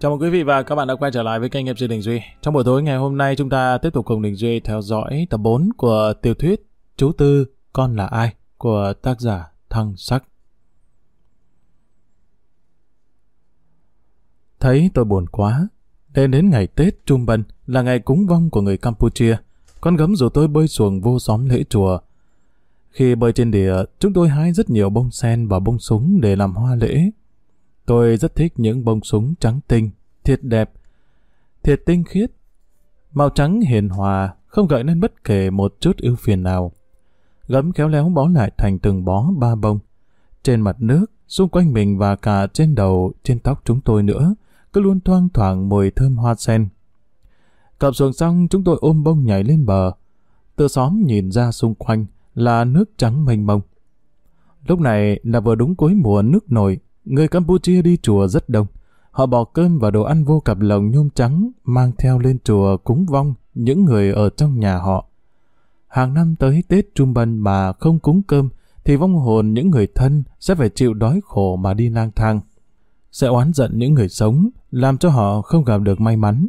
Chào mừng quý vị và các bạn đã quay trở lại với kênh MC Đình Duy. Trong buổi tối ngày hôm nay chúng ta tiếp tục cùng Đình Duy theo dõi tập 4 của tiểu thuyết Chú Tư Con là ai của tác giả Thăng Sắc. Thấy tôi buồn quá, nên đến ngày Tết Trung Bân là ngày cúng vong của người Campuchia. Con gấm dù tôi bơi xuồng vô xóm lễ chùa. Khi bơi trên đìa, chúng tôi hái rất nhiều bông sen và bông súng để làm hoa lễ. Tôi rất thích những bông súng trắng tinh, thiệt đẹp, thiệt tinh khiết. Màu trắng hiền hòa, không gợi nên bất kể một chút ưu phiền nào. Gấm khéo léo bó lại thành từng bó ba bông. Trên mặt nước, xung quanh mình và cả trên đầu, trên tóc chúng tôi nữa, cứ luôn thoang thoảng mùi thơm hoa sen. Cập xuồng xong, chúng tôi ôm bông nhảy lên bờ. Từ xóm nhìn ra xung quanh là nước trắng mênh mông. Lúc này là vừa đúng cuối mùa nước nổi, người Campuchia đi chùa rất đông. Họ bỏ cơm và đồ ăn vô cặp lồng nhôm trắng mang theo lên chùa cúng vong những người ở trong nhà họ. Hàng năm tới Tết Trung Bân mà không cúng cơm thì vong hồn những người thân sẽ phải chịu đói khổ mà đi lang thang. Sẽ oán giận những người sống, làm cho họ không gặp được may mắn.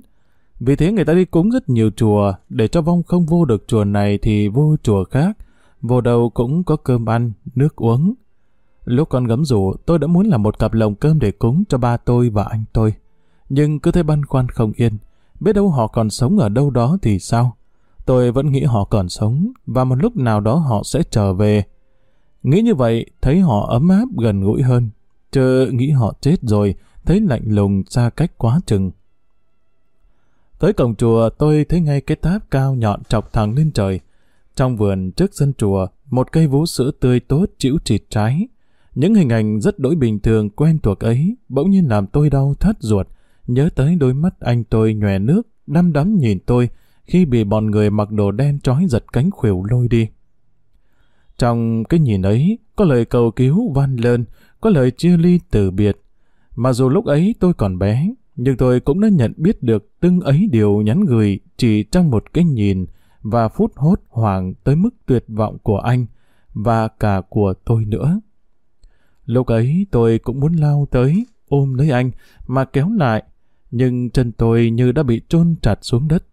Vì thế người ta đi cúng rất nhiều chùa, để cho vong không vô được chùa này thì vô chùa khác. Vô đâu cũng có cơm ăn, nước uống. Lúc con gấm rủ, tôi đã muốn làm một cặp lồng cơm để cúng cho ba tôi và anh tôi. Nhưng cứ thấy băn khoăn không yên. Biết đâu họ còn sống ở đâu đó thì sao? Tôi vẫn nghĩ họ còn sống, và một lúc nào đó họ sẽ trở về. Nghĩ như vậy, thấy họ ấm áp gần gũi hơn. Chứ nghĩ họ chết rồi, thấy lạnh lùng xa cách quá chừng. Tới cổng chùa, tôi thấy ngay cái tháp cao nhọn chọc thẳng lên trời. Trong vườn trước sân chùa, một cây vú sữa tươi tốt chịu chịt trái. Những hình ảnh rất đối bình thường quen thuộc ấy bỗng nhiên làm tôi đau thắt ruột, nhớ tới đôi mắt anh tôi nhòe nước, đăm đắm nhìn tôi khi bị bọn người mặc đồ đen trói giật cánh khuỷu lôi đi. Trong cái nhìn ấy, có lời cầu cứu van lơn, có lời chia ly từ biệt. Mà dù lúc ấy tôi còn bé, nhưng tôi cũng đã nhận biết được từng ấy điều nhắn gửi chỉ trong một cái nhìn và phút hốt hoảng tới mức tuyệt vọng của anh và cả của tôi nữa. Lúc ấy tôi cũng muốn lao tới, ôm lấy anh, mà kéo lại, nhưng chân tôi như đã bị chôn chặt xuống đất.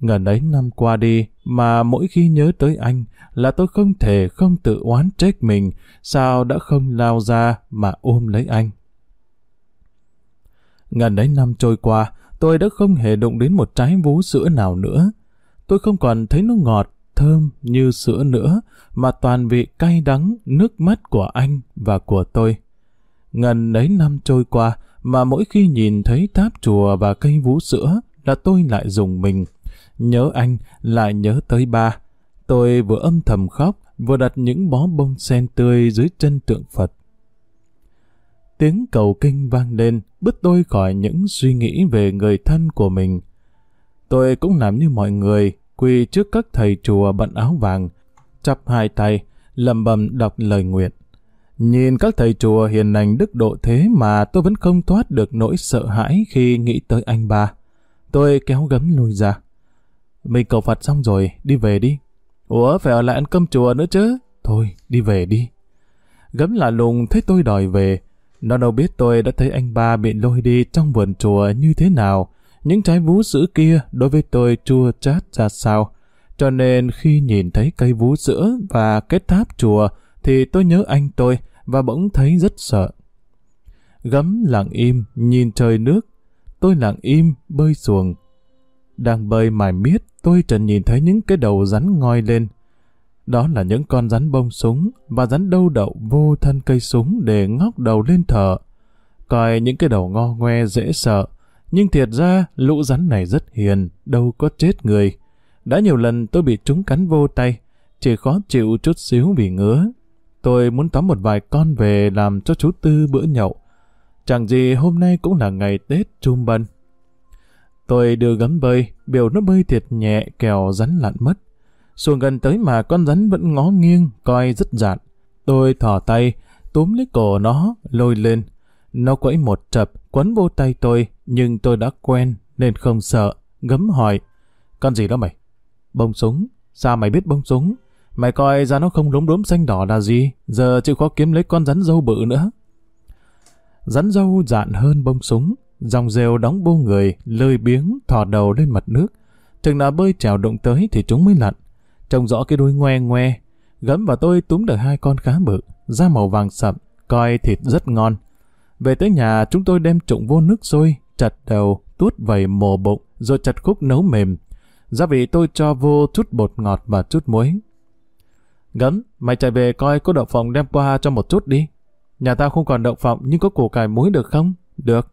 Ngần ấy năm qua đi, mà mỗi khi nhớ tới anh là tôi không thể không tự oán trách mình, sao đã không lao ra mà ôm lấy anh. Ngần ấy năm trôi qua, tôi đã không hề đụng đến một trái vú sữa nào nữa. Tôi không còn thấy nó ngọt, thơm như sữa nữa, mà toàn vị cay đắng, nước mắt của anh và của tôi. Ngần ấy năm trôi qua, mà mỗi khi nhìn thấy tháp chùa và cây vú sữa là tôi lại dùng mình. Nhớ anh, lại nhớ tới ba. Tôi vừa âm thầm khóc, vừa đặt những bó bông sen tươi dưới chân tượng Phật. Tiếng cầu kinh vang lên, bứt tôi khỏi những suy nghĩ về người thân của mình. Tôi cũng làm như mọi người, quỳ trước các thầy chùa bận áo vàng, chắp hai tay, lầm bầm đọc lời nguyện. Nhìn các thầy chùa hiền lành đức độ thế mà tôi vẫn không thoát được nỗi sợ hãi khi nghĩ tới anh ba. Tôi kéo gấm lùi ra. Mình cầu Phật xong rồi, đi về đi. Ủa, phải ở lại ăn cơm chùa nữa chứ? Thôi, đi về đi. Gấm là lùng thấy tôi đòi về. Nó đâu biết tôi đã thấy anh ba bị lôi đi trong vườn chùa như thế nào. Những trái vú sữa kia đối với tôi chua chát ra sao. Cho nên khi nhìn thấy cây vú sữa và cái tháp chùa thì tôi nhớ anh tôi và bỗng thấy rất sợ. Gấm lặng im nhìn trời nước. Tôi lặng im bơi xuồng. Đang bơi mải miết tôi trần nhìn thấy những cái đầu rắn ngoi lên. Đó là những con rắn bông súng và rắn đâu đậu vô thân cây súng để ngóc đầu lên thở. Coi những cái đầu ngo ngoe dễ sợ, nhưng thiệt ra lũ rắn này rất hiền, đâu có chết người. Đã nhiều lần tôi bị chúng cắn vô tay, chỉ khó chịu chút xíu vì ngứa. Tôi muốn tóm một vài con về làm cho chú Tư bữa nhậu. Chẳng gì hôm nay cũng là ngày Tết Trung Bân. Tôi đưa gấm bơi, biểu nó bơi thiệt nhẹ kèo rắn lặn mất. Xuồng gần tới mà con rắn vẫn ngó nghiêng, coi rất dạn. Tôi thỏ tay, túm lấy cổ nó, lôi lên. Nó quẫy một chập, quấn vô tay tôi, nhưng tôi đã quen, nên không sợ. Gấm hỏi, con gì đó mày? Bông súng. Sao mày biết bông súng? Mày coi ra nó không lốm đốm xanh đỏ là gì? Giờ chịu khó kiếm lấy con rắn dâu bự nữa. Rắn dâu dạn hơn bông súng. dòng rêu đóng bô người, lơi biếng, thò đầu lên mặt nước. Chừng nào bơi trèo đụng tới thì chúng mới lặn. Trông rõ cái đuôi ngoe ngoe. Gấm và tôi túm được hai con khá bự, da màu vàng sậm, coi thịt rất ngon. Về tới nhà chúng tôi đem trụng vô nước sôi, chặt đầu, tuốt vầy mồ bụng, rồi chặt khúc nấu mềm. Gia vị tôi cho vô chút bột ngọt và chút muối. Gấm, mày chạy về coi có đậu phộng đem qua cho một chút đi. Nhà tao không còn đậu phộng nhưng có củ cải muối được không? Được.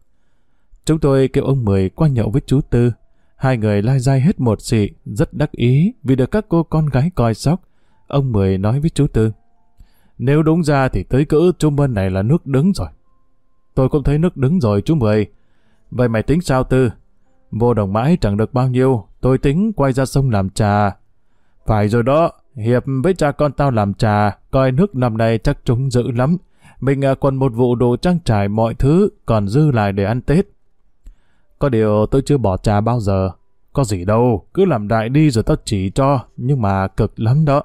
Chúng tôi kêu ông Mười qua nhậu với chú Tư. Hai người lai dai hết một xị, rất đắc ý vì được các cô con gái coi sóc. Ông Mười nói với chú Tư. Nếu đúng ra thì tới cỡ trung bên này là nước đứng rồi. Tôi cũng thấy nước đứng rồi chú Mười. Vậy mày tính sao Tư? Vô đồng mãi chẳng được bao nhiêu, tôi tính quay ra sông làm trà. Phải rồi đó, Hiệp với cha con tao làm trà, coi nước năm nay chắc chúng dữ lắm. Mình à, còn một vụ đồ trang trải mọi thứ, còn dư lại để ăn Tết. Có điều tôi chưa bỏ trà bao giờ. Có gì đâu, cứ làm đại đi rồi tao chỉ cho, nhưng mà cực lắm đó.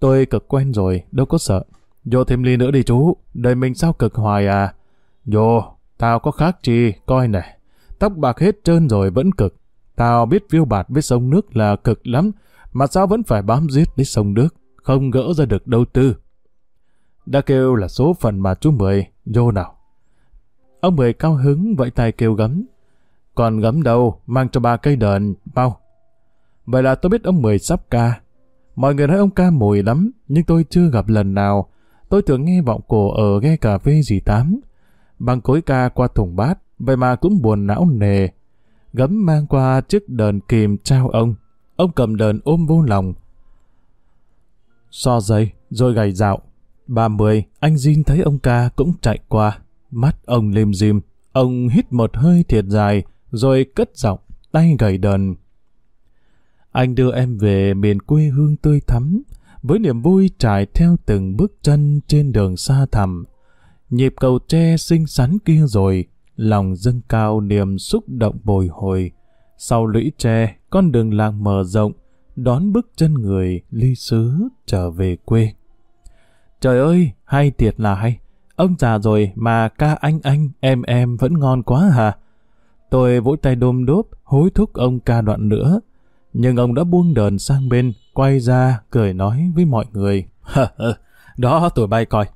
Tôi cực quen rồi, đâu có sợ. Vô thêm ly nữa đi chú, đời mình sao cực hoài à. Vô, tao có khác chi, coi này. Tóc bạc hết trơn rồi vẫn cực. Tao biết viêu bạt với sông nước là cực lắm, mà sao vẫn phải bám giết đến sông nước, không gỡ ra được đâu tư. Đã kêu là số phận mà chú Mười, vô nào. Ông Mười cao hứng vẫy tay kêu gấm. Còn gấm đâu, mang cho ba cây đờn, bao. Vậy là tôi biết ông Mười sắp ca. Mọi người nói ông ca mùi lắm, nhưng tôi chưa gặp lần nào. Tôi thường nghe vọng cổ ở ghe cà phê gì tám. Bằng cối ca qua thùng bát, vậy mà cũng buồn não nề. Gấm mang qua chiếc đờn kìm trao ông. Ông cầm đờn ôm vô lòng. So dây, rồi gầy dạo. Ba mươi, anh Jin thấy ông ca cũng chạy qua. Mắt ông lim dim. Ông hít một hơi thiệt dài, rồi cất giọng, tay gầy đờn. Anh đưa em về miền quê hương tươi thắm, với niềm vui trải theo từng bước chân trên đường xa thẳm. Nhịp cầu tre xinh xắn kia rồi, lòng dâng cao niềm xúc động bồi hồi. Sau lũy tre, con đường làng mở rộng, đón bước chân người ly xứ trở về quê. Trời ơi, hay thiệt là hay. Ông già rồi mà ca anh anh, em em vẫn ngon quá hả? Tôi vỗ tay đôm đốp, hối thúc ông ca đoạn nữa. Nhưng ông đã buông đờn sang bên, quay ra, cười nói với mọi người. Đó tụi bay coi,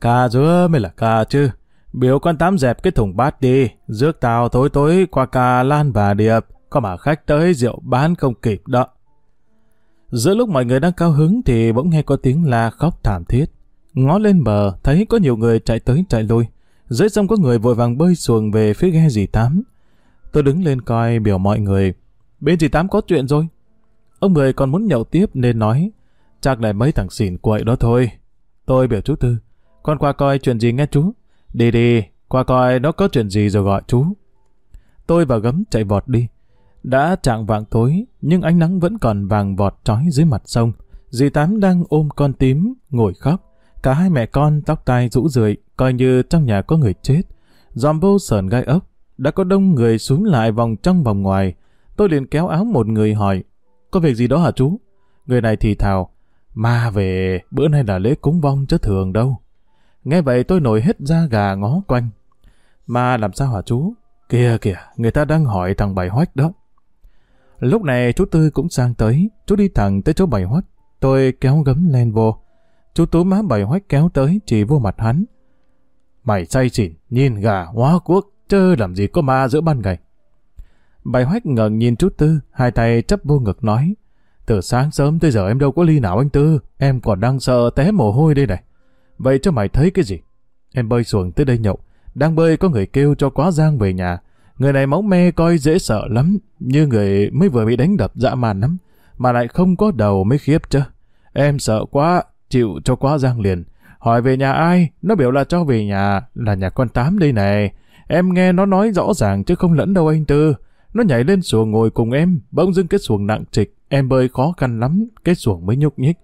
cà dứa mới là cà chứ. Biểu con tám dẹp cái thùng bát đi, rước tao tối tối qua cà lan và điệp, có mà khách tới rượu bán không kịp đó. Giữa lúc mọi người đang cao hứng thì bỗng nghe có tiếng la khóc thảm thiết. Ngó lên bờ, thấy có nhiều người chạy tới chạy lui. Dưới sông có người vội vàng bơi xuồng về phía ghe dì Tám. Tôi đứng lên coi biểu mọi người. Bên dì Tám có chuyện rồi. Ông người còn muốn nhậu tiếp nên nói. Chắc lại mấy thằng xỉn quậy đó thôi. Tôi biểu chú Tư. Con qua coi chuyện gì nghe chú. Đi đi, qua coi nó có chuyện gì rồi gọi chú. Tôi và gấm chạy vọt đi. Đã trạng vạng tối, nhưng ánh nắng vẫn còn vàng vọt trói dưới mặt sông. Dì Tám đang ôm con tím, ngồi khóc. Cả hai mẹ con tóc tai rũ rượi, coi như trong nhà có người chết. Dòm vô sờn gai ốc, đã có đông người xuống lại vòng trong vòng ngoài. Tôi liền kéo áo một người hỏi, có việc gì đó hả chú? Người này thì thào, ma về, bữa nay là lễ cúng vong chứ thường đâu. Nghe vậy tôi nổi hết da gà ngó quanh. Ma làm sao hả chú? Kìa kìa, người ta đang hỏi thằng bảy hoách đó. Lúc này chú Tư cũng sang tới, chú đi thẳng tới chỗ bảy hoách. Tôi kéo gấm lên vô. Chú Tú má bảy hoách kéo tới chỉ vô mặt hắn. Mày say xỉn, nhìn gà hóa quốc, chơ làm gì có ma giữa ban ngày. Bảy hoách ngẩng nhìn chú Tư, hai tay chấp vô ngực nói. Từ sáng sớm tới giờ em đâu có ly nào anh Tư, em còn đang sợ té mồ hôi đây này. Vậy cho mày thấy cái gì? Em bơi xuồng tới đây nhậu, đang bơi có người kêu cho quá giang về nhà, Người này máu me coi dễ sợ lắm, như người mới vừa bị đánh đập dã man lắm, mà lại không có đầu mới khiếp chứ. Em sợ quá, chịu cho quá giang liền. Hỏi về nhà ai, nó biểu là cho về nhà, là nhà con Tám đây này. Em nghe nó nói rõ ràng chứ không lẫn đâu anh Tư. Nó nhảy lên xuồng ngồi cùng em, bỗng dưng cái xuồng nặng trịch, em bơi khó khăn lắm, cái xuồng mới nhúc nhích.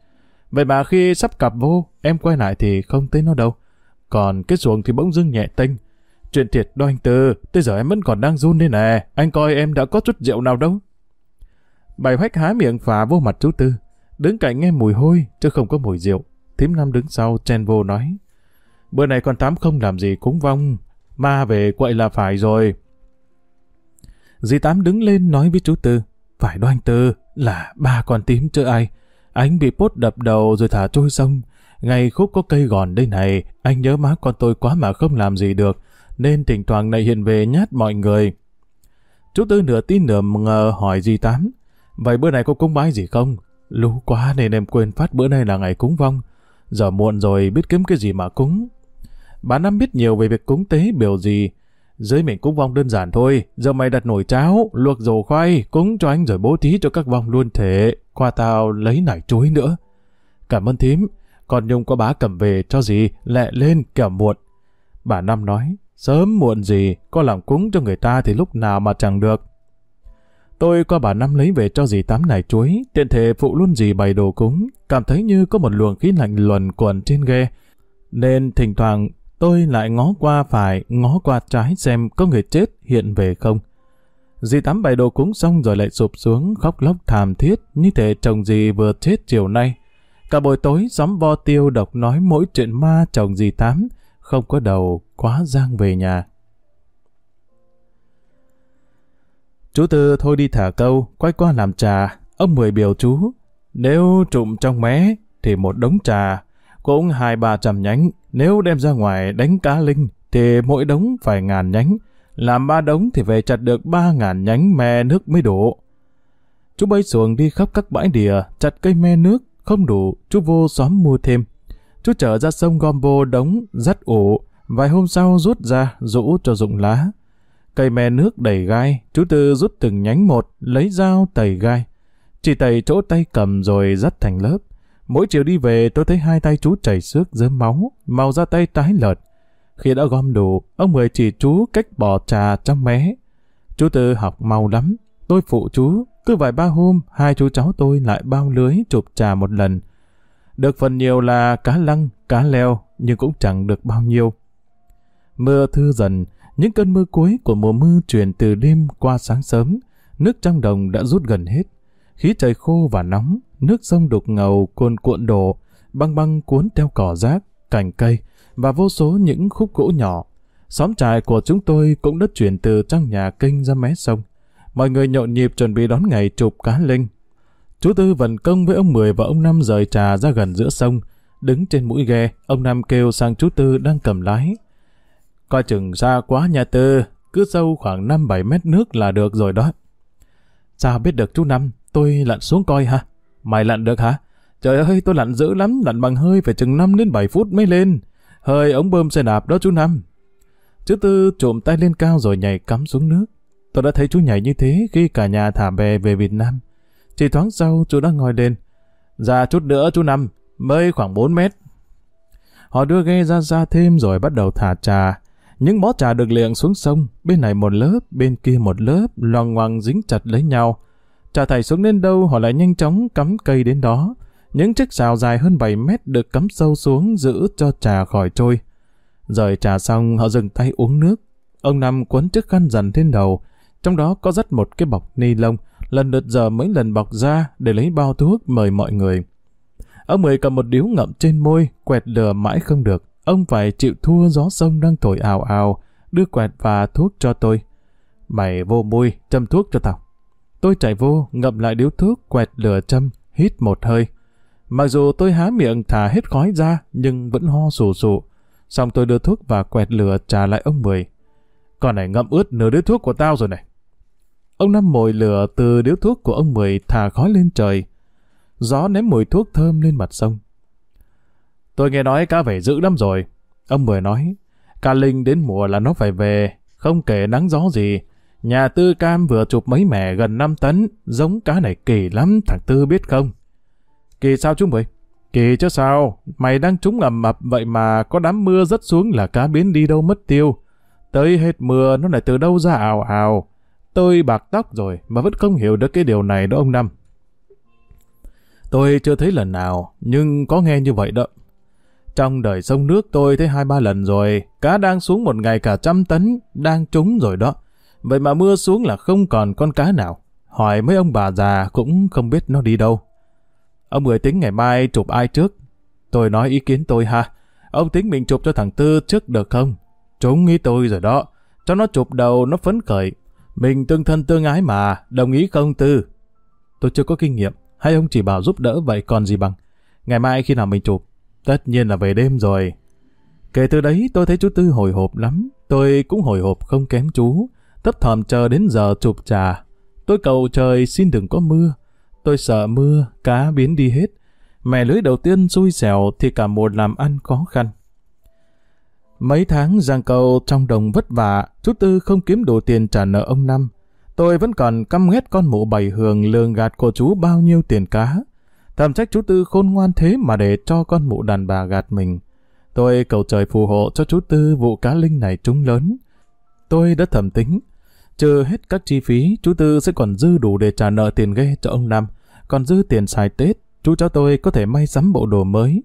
Vậy mà khi sắp cặp vô, em quay lại thì không thấy nó đâu. Còn cái xuồng thì bỗng dưng nhẹ tênh, Chuyện thiệt đó anh Tư, tới giờ em vẫn còn đang run đây nè, anh coi em đã có chút rượu nào đâu. Bài hoách há miệng phà vô mặt chú Tư, đứng cạnh nghe mùi hôi, chứ không có mùi rượu. Thím năm đứng sau, chen vô nói. Bữa này con Tám không làm gì cúng vong, ma về quậy là phải rồi, Dì Tám đứng lên nói với chú Tư. Phải đó anh Tư, là ba con tím chứ ai. Anh bị bốt đập đầu rồi thả trôi sông. Ngày khúc có cây gòn đây này, anh nhớ má con tôi quá mà không làm gì được, nên thỉnh thoảng này hiện về nhát mọi người. Chú Tư nửa tin nửa ngờ hỏi dì Tám. Vậy bữa này có cúng bái gì không? Lú quá nên em quên phát bữa nay là ngày cúng vong. Giờ muộn rồi biết kiếm cái gì mà cúng. Bà Năm biết nhiều về việc cúng tế biểu gì. Dưới mình cúng vong đơn giản thôi. Giờ mày đặt nồi cháo, luộc dầu khoai, cúng cho anh rồi bố thí cho các vong luôn thể. Qua tao lấy nải chuối nữa. Cảm ơn thím. Còn Nhung có bá cầm về cho gì, lẹ lên kẻo muộn. Bà Năm nói, sớm muộn gì, có làm cúng cho người ta thì lúc nào mà chẳng được. Tôi qua bà Năm lấy về cho dì tám nải chuối, tiện thể phụ luôn dì bày đồ cúng, cảm thấy như có một luồng khí lạnh luồn quẩn trên ghe. Nên thỉnh thoảng tôi lại ngó qua phải, ngó qua trái xem có người chết hiện về không. Dì tám bày đồ cúng xong rồi lại sụp xuống khóc lóc thảm thiết như thể chồng dì vừa chết chiều nay. Cả buổi tối xóm vo tiêu độc nói mỗi chuyện ma chồng dì tám, không có đầu quá giang về nhà. Chú Tư thôi đi thả câu, quay qua làm trà. Ông Mười biểu chú, nếu trụm trong mé thì một đống trà, cũng hai ba trăm nhánh. Nếu đem ra ngoài đánh cá linh thì mỗi đống phải ngàn nhánh. Làm ba đống thì về chặt được ba ngàn nhánh me nước mới đủ. Chú bay xuồng đi khắp các bãi đìa, chặt cây me nước, không đủ, chú vô xóm mua thêm. Chú trở ra sông gom vô đống, dắt ủ, vài hôm sau rút ra, rũ cho rụng lá. Cây me nước đầy gai, chú Tư rút từng nhánh một, lấy dao tẩy gai. Chỉ tẩy chỗ tay cầm rồi dắt thành lớp. Mỗi chiều đi về tôi thấy hai tay chú chảy xước dớm máu, màu da tay tái lợt. Khi đã gom đủ, ông Mười chỉ chú cách bỏ trà trong mé. Chú Tư học mau lắm, tôi phụ chú. Cứ vài ba hôm, hai chú cháu tôi lại bao lưới chụp trà một lần. Được phần nhiều là cá lăng, cá leo, nhưng cũng chẳng được bao nhiêu. Mưa thư dần, những cơn mưa cuối của mùa mưa truyền từ đêm qua sáng sớm, nước trong đồng đã rút gần hết. Khí trời khô và nóng, nước sông đục ngầu cuồn cuộn đổ, băng băng cuốn theo cỏ rác, cành cây và vô số những khúc gỗ nhỏ. Xóm trại của chúng tôi cũng đã chuyển từ trong nhà kinh ra mé sông. Mọi người nhộn nhịp chuẩn bị đón ngày chụp cá linh. Chú Tư vận công với ông Mười và ông Năm rời trà ra gần giữa sông. Đứng trên mũi ghe, ông Năm kêu sang chú Tư đang cầm lái. Coi chừng xa quá nhà Tư, cứ sâu khoảng 5-7 mét nước là được rồi đó. Sao biết được chú Năm, tôi lặn xuống coi ha. Mày lặn được hả? Trời ơi, tôi lặn dữ lắm, lặn bằng hơi phải chừng 5 đến 7 phút mới lên. Hơi ống bơm xe đạp đó chú Năm. Chú Tư trộm tay lên cao rồi nhảy cắm xuống nước. Tôi đã thấy chú nhảy như thế khi cả nhà thả bè về Việt Nam. Chỉ thoáng sau, chú đã ngồi lên. Ra chút nữa chú Năm, mới khoảng 4 mét. Họ đưa ghe ra ra thêm rồi bắt đầu thả trà. Những bó trà được liệng xuống sông, bên này một lớp, bên kia một lớp, loằng ngoằng dính chặt lấy nhau. Trả thải xuống đến đâu họ lại nhanh chóng cắm cây đến đó. Những chiếc xào dài hơn 7 mét được cắm sâu xuống giữ cho trà khỏi trôi. Rời trà xong họ dừng tay uống nước. Ông Năm quấn chiếc khăn dần trên đầu, trong đó có rất một cái bọc ni lông, lần lượt giờ mấy lần bọc ra để lấy bao thuốc mời mọi người. Ông Mười cầm một điếu ngậm trên môi, quẹt lửa mãi không được. Ông phải chịu thua gió sông đang thổi ào ào, đưa quẹt và thuốc cho tôi. Mày vô môi, châm thuốc cho tao. Tôi chạy vô, ngậm lại điếu thuốc, quẹt lửa châm, hít một hơi. Mặc dù tôi há miệng thả hết khói ra, nhưng vẫn ho sù sụ. Xong tôi đưa thuốc và quẹt lửa trả lại ông Mười. Con này ngậm ướt nửa điếu thuốc của tao rồi này. Ông Năm mồi lửa từ điếu thuốc của ông Mười thả khói lên trời. Gió ném mùi thuốc thơm lên mặt sông. Tôi nghe nói cá vẻ dữ lắm rồi. Ông Mười nói, cá linh đến mùa là nó phải về, không kể nắng gió gì. Nhà Tư Cam vừa chụp mấy mẻ gần 5 tấn, giống cá này kỳ lắm, thằng Tư biết không? Kỳ sao chúng Mười? Kỳ chứ sao, mày đang trúng ẩm mập vậy mà có đám mưa rớt xuống là cá biến đi đâu mất tiêu. Tới hết mưa nó lại từ đâu ra ào ào. Tôi bạc tóc rồi mà vẫn không hiểu được cái điều này đó ông Năm. Tôi chưa thấy lần nào, nhưng có nghe như vậy đó. Trong đời sông nước tôi thấy hai ba lần rồi, cá đang xuống một ngày cả trăm tấn, đang trúng rồi đó. Vậy mà mưa xuống là không còn con cá nào. Hỏi mấy ông bà già cũng không biết nó đi đâu. Ông Mười tính ngày mai chụp ai trước? Tôi nói ý kiến tôi ha. Ông tính mình chụp cho thằng Tư trước được không? chúng nghĩ tôi rồi đó. Cho nó chụp đầu nó phấn khởi. Mình tương thân tương ái mà, đồng ý không Tư? Tôi chưa có kinh nghiệm, hay ông chỉ bảo giúp đỡ vậy còn gì bằng. Ngày mai khi nào mình chụp? Tất nhiên là về đêm rồi. Kể từ đấy tôi thấy chú Tư hồi hộp lắm. Tôi cũng hồi hộp không kém chú. Tấp thòm chờ đến giờ chụp trà. Tôi cầu trời xin đừng có mưa. Tôi sợ mưa, cá biến đi hết. Mẹ lưới đầu tiên xui xẻo thì cả một làm ăn khó khăn. Mấy tháng giang cầu trong đồng vất vả, chú Tư không kiếm đủ tiền trả nợ ông Năm. Tôi vẫn còn căm ghét con mụ bảy hường lường gạt của chú bao nhiêu tiền cá. Thầm trách chú Tư khôn ngoan thế mà để cho con mụ đàn bà gạt mình. Tôi cầu trời phù hộ cho chú Tư vụ cá linh này trúng lớn. Tôi đã thầm tính, trừ hết các chi phí, chú Tư sẽ còn dư đủ để trả nợ tiền ghe cho ông Năm. Còn dư tiền xài Tết, chú cháu tôi có thể may sắm bộ đồ mới.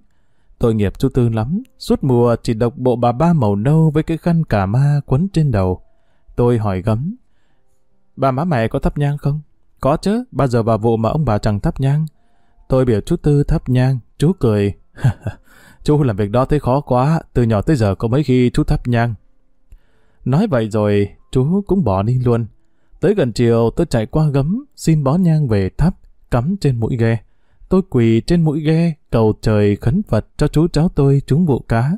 Tội nghiệp chú Tư lắm, suốt mùa chỉ độc bộ bà ba màu nâu với cái khăn cà ma quấn trên đầu. Tôi hỏi gấm, bà má mẹ có thắp nhang không? Có chứ, bao giờ bà vụ mà ông bà chẳng thắp nhang. Tôi biểu chú Tư thắp nhang, chú cười. chú làm việc đó thấy khó quá, từ nhỏ tới giờ có mấy khi chú thắp nhang. Nói vậy rồi, chú cũng bỏ đi luôn. Tới gần chiều tôi chạy qua gấm, xin bó nhang về thắp, cắm trên mũi ghe. Tôi quỳ trên mũi ghe, cầu trời khấn Phật cho chú cháu tôi trúng vụ cá.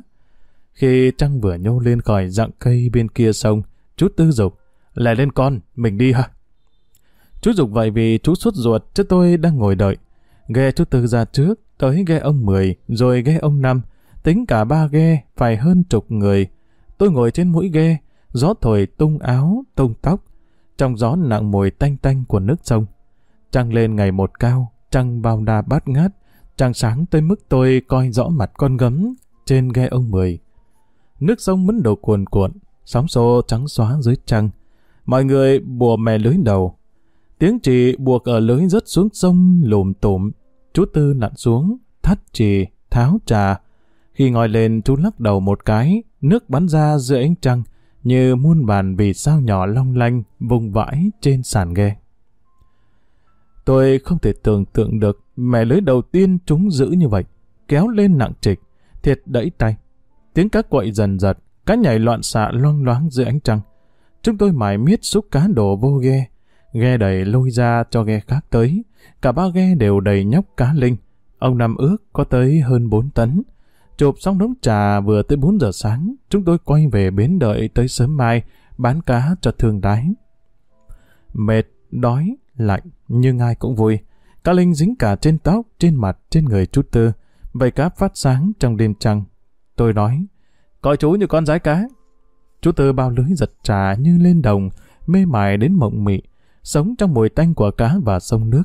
Khi trăng vừa nhô lên khỏi dạng cây bên kia sông, chú Tư dục Lại lên con, mình đi ha. Chú dục vậy vì chú suốt ruột, chứ tôi đang ngồi đợi. Ghe chú Tư ra trước, tới ghe ông Mười, rồi ghe ông Năm. Tính cả ba ghe, phải hơn chục người. Tôi ngồi trên mũi ghe, gió thổi tung áo, tung tóc. Trong gió nặng mùi tanh tanh của nước sông. Trăng lên ngày một cao, trăng bao đa bát ngát, trăng sáng tới mức tôi coi rõ mặt con gấm trên ghe ông Mười. Nước sông mấn đầu cuồn cuộn, sóng xô trắng xóa dưới trăng. Mọi người bùa mè lưới đầu. Tiếng trì buộc ở lưới rớt xuống sông lùm tụm Chú Tư nặn xuống, thắt trì, tháo trà. Khi ngồi lên chú lắc đầu một cái, nước bắn ra giữa ánh trăng, như muôn bàn vì sao nhỏ long lanh vùng vãi trên sàn ghe. Tôi không thể tưởng tượng được mẹ lưới đầu tiên chúng giữ như vậy, kéo lên nặng trịch, thiệt đẫy tay. Tiếng cá quậy dần dật, cá nhảy loạn xạ loang loáng dưới ánh trăng. Chúng tôi mải miết xúc cá đổ vô ghe, ghe đầy lôi ra cho ghe khác tới. Cả ba ghe đều đầy nhóc cá linh. Ông Năm ước có tới hơn 4 tấn. Chụp xong đống trà vừa tới 4 giờ sáng, chúng tôi quay về bến đợi tới sớm mai, bán cá cho thương đái. Mệt, đói, lạnh, nhưng ai cũng vui. Cá linh dính cả trên tóc, trên mặt, trên người chút tư. Vậy cá phát sáng trong đêm trăng. Tôi nói, coi chú như con rái cá. Chú Tư bao lưới giật trà như lên đồng, mê mải đến mộng mị, sống trong mùi tanh của cá và sông nước.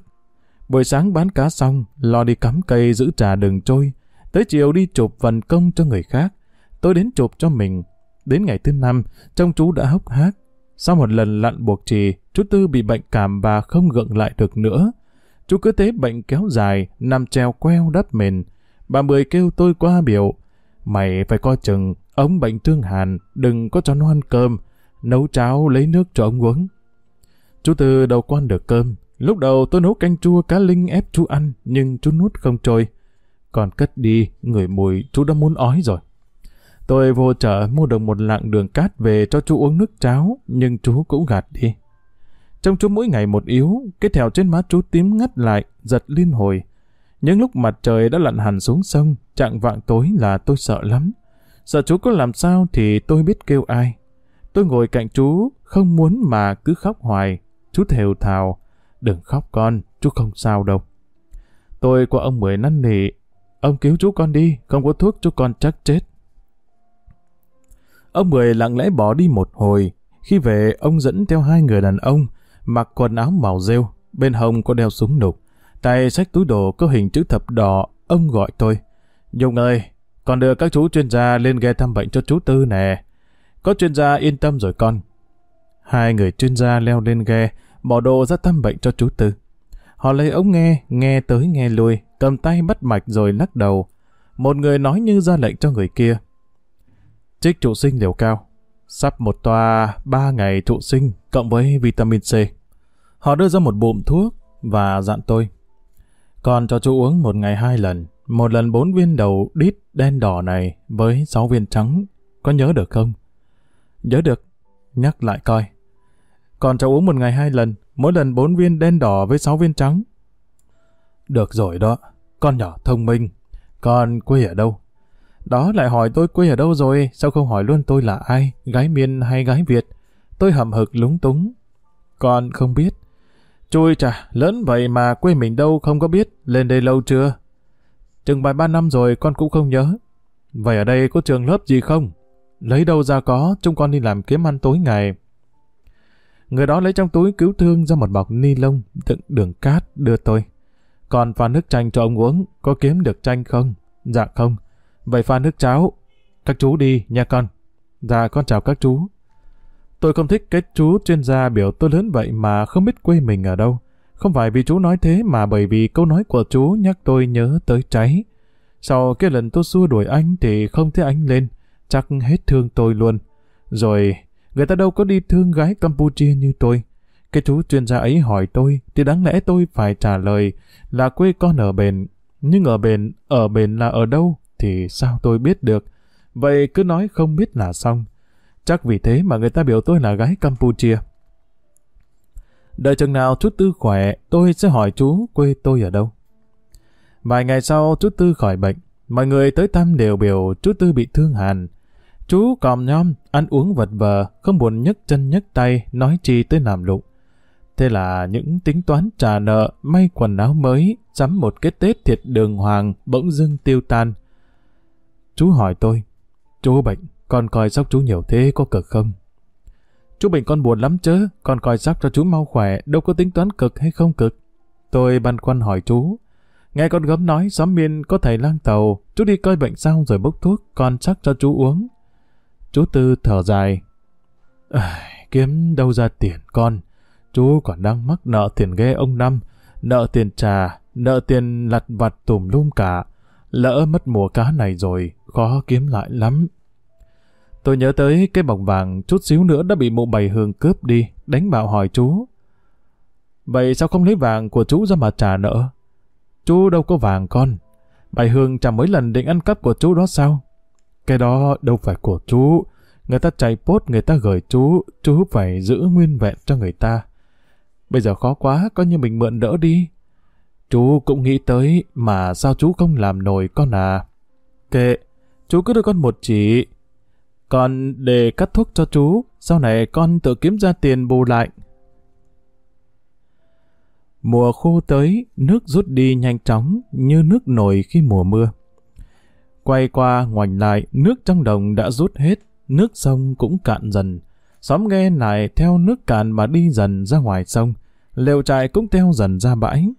Buổi sáng bán cá xong, lo đi cắm cây giữ trà đừng trôi. Tới chiều đi chụp vần công cho người khác. Tôi đến chụp cho mình. Đến ngày thứ năm, trông chú đã hốc hác. Sau một lần lặn buộc trì, chú Tư bị bệnh cảm và không gượng lại được nữa. Chú cứ thế bệnh kéo dài, nằm treo queo đắp mền. Bà Mười kêu tôi qua biểu. Mày phải coi chừng, ông bệnh thương hàn, đừng có cho nó ăn cơm. Nấu cháo lấy nước cho ông uống. Chú Tư đâu quan được cơm. Lúc đầu tôi nấu canh chua cá linh ép chú ăn, nhưng chú nuốt không trôi. Còn cất đi, người mùi chú đã muốn ói rồi. Tôi vô chợ mua được một lạng đường cát về cho chú uống nước cháo, nhưng chú cũng gạt đi. Trong chú mỗi ngày một yếu, cái thèo trên má chú tím ngắt lại, giật liên hồi. Những lúc mặt trời đã lặn hẳn xuống sông, trạng vạng tối là tôi sợ lắm. Sợ chú có làm sao thì tôi biết kêu ai. Tôi ngồi cạnh chú, không muốn mà cứ khóc hoài. Chú thều thào, đừng khóc con, chú không sao đâu. Tôi qua ông Mười năn nỉ, ông cứu chú con đi, không có thuốc chú con chắc chết. Ông Mười lặng lẽ bỏ đi một hồi, khi về ông dẫn theo hai người đàn ông, mặc quần áo màu rêu, bên hông có đeo súng nục. Tay sách túi đồ có hình chữ thập đỏ, ông gọi tôi. Dung ơi, còn đưa các chú chuyên gia lên ghe thăm bệnh cho chú Tư nè. Có chuyên gia yên tâm rồi con. Hai người chuyên gia leo lên ghe, bỏ đồ ra thăm bệnh cho chú Tư. Họ lấy ống nghe, nghe tới nghe lui, cầm tay bắt mạch rồi lắc đầu. Một người nói như ra lệnh cho người kia. Trích trụ sinh liều cao. Sắp một toa ba ngày trụ sinh cộng với vitamin C. Họ đưa ra một bụm thuốc và dặn tôi. Còn cho chú uống một ngày hai lần, một lần bốn viên đầu đít đen đỏ này với sáu viên trắng. Có nhớ được không? Nhớ được. Nhắc lại coi còn cháu uống một ngày hai lần, mỗi lần bốn viên đen đỏ với sáu viên trắng. Được rồi đó, con nhỏ thông minh. Con quê ở đâu? Đó lại hỏi tôi quê ở đâu rồi, sao không hỏi luôn tôi là ai, gái miền hay gái Việt? Tôi hậm hực lúng túng. Con không biết. Chui chà, lớn vậy mà quê mình đâu không có biết, lên đây lâu chưa? Chừng vài ba năm rồi con cũng không nhớ. Vậy ở đây có trường lớp gì không? Lấy đâu ra có, chúng con đi làm kiếm ăn tối ngày. Người đó lấy trong túi cứu thương ra một bọc ni lông đựng đường cát đưa tôi. Còn pha nước chanh cho ông uống, có kiếm được chanh không? Dạ không. Vậy pha nước cháo. Các chú đi nha con. Dạ con chào các chú. Tôi không thích cái chú chuyên gia biểu tôi lớn vậy mà không biết quê mình ở đâu. Không phải vì chú nói thế mà bởi vì câu nói của chú nhắc tôi nhớ tới cháy. Sau cái lần tôi xua đuổi anh thì không thấy anh lên, chắc hết thương tôi luôn. Rồi, người ta đâu có đi thương gái Campuchia như tôi. Cái chú chuyên gia ấy hỏi tôi thì đáng lẽ tôi phải trả lời là quê con ở bền. Nhưng ở bền, ở bền là ở đâu thì sao tôi biết được. Vậy cứ nói không biết là xong. Chắc vì thế mà người ta biểu tôi là gái Campuchia. Đợi chừng nào chú Tư khỏe, tôi sẽ hỏi chú quê tôi ở đâu. Vài ngày sau, chú Tư khỏi bệnh. Mọi người tới thăm đều biểu chú Tư bị thương hàn. Chú còm nhom, ăn uống vật vờ, không buồn nhấc chân nhấc tay, nói chi tới làm lụng. Thế là những tính toán trả nợ, may quần áo mới, sắm một cái Tết thiệt đường hoàng, bỗng dưng tiêu tan. Chú hỏi tôi, chú bệnh, con coi sóc chú nhiều thế có cực không? Chú bệnh con buồn lắm chứ, con coi sóc cho chú mau khỏe, đâu có tính toán cực hay không cực. Tôi băn khoăn hỏi chú, nghe con gấm nói xóm miên có thầy lang tàu, chú đi coi bệnh sao rồi bốc thuốc, con chắc cho chú uống. Chú Tư thở dài, à, kiếm đâu ra tiền con, chú còn đang mắc nợ tiền ghe ông Năm, nợ tiền trà, nợ tiền lặt vặt tùm lum cả, lỡ mất mùa cá này rồi, khó kiếm lại lắm. Tôi nhớ tới cái bọc vàng chút xíu nữa đã bị mụ bày hương cướp đi, đánh bạo hỏi chú. Vậy sao không lấy vàng của chú ra mà trả nợ? Chú đâu có vàng con. Bày hương chẳng mấy lần định ăn cắp của chú đó sao? Cái đó đâu phải của chú. Người ta chạy pốt người ta gửi chú, chú phải giữ nguyên vẹn cho người ta. Bây giờ khó quá, coi như mình mượn đỡ đi. Chú cũng nghĩ tới, mà sao chú không làm nổi con à? Kệ, chú cứ đưa con một chỉ, còn để cắt thuốc cho chú, sau này con tự kiếm ra tiền bù lại. Mùa khô tới, nước rút đi nhanh chóng như nước nổi khi mùa mưa. Quay qua ngoảnh lại, nước trong đồng đã rút hết, nước sông cũng cạn dần. Xóm ghe lại theo nước cạn mà đi dần ra ngoài sông, lều trại cũng theo dần ra bãi.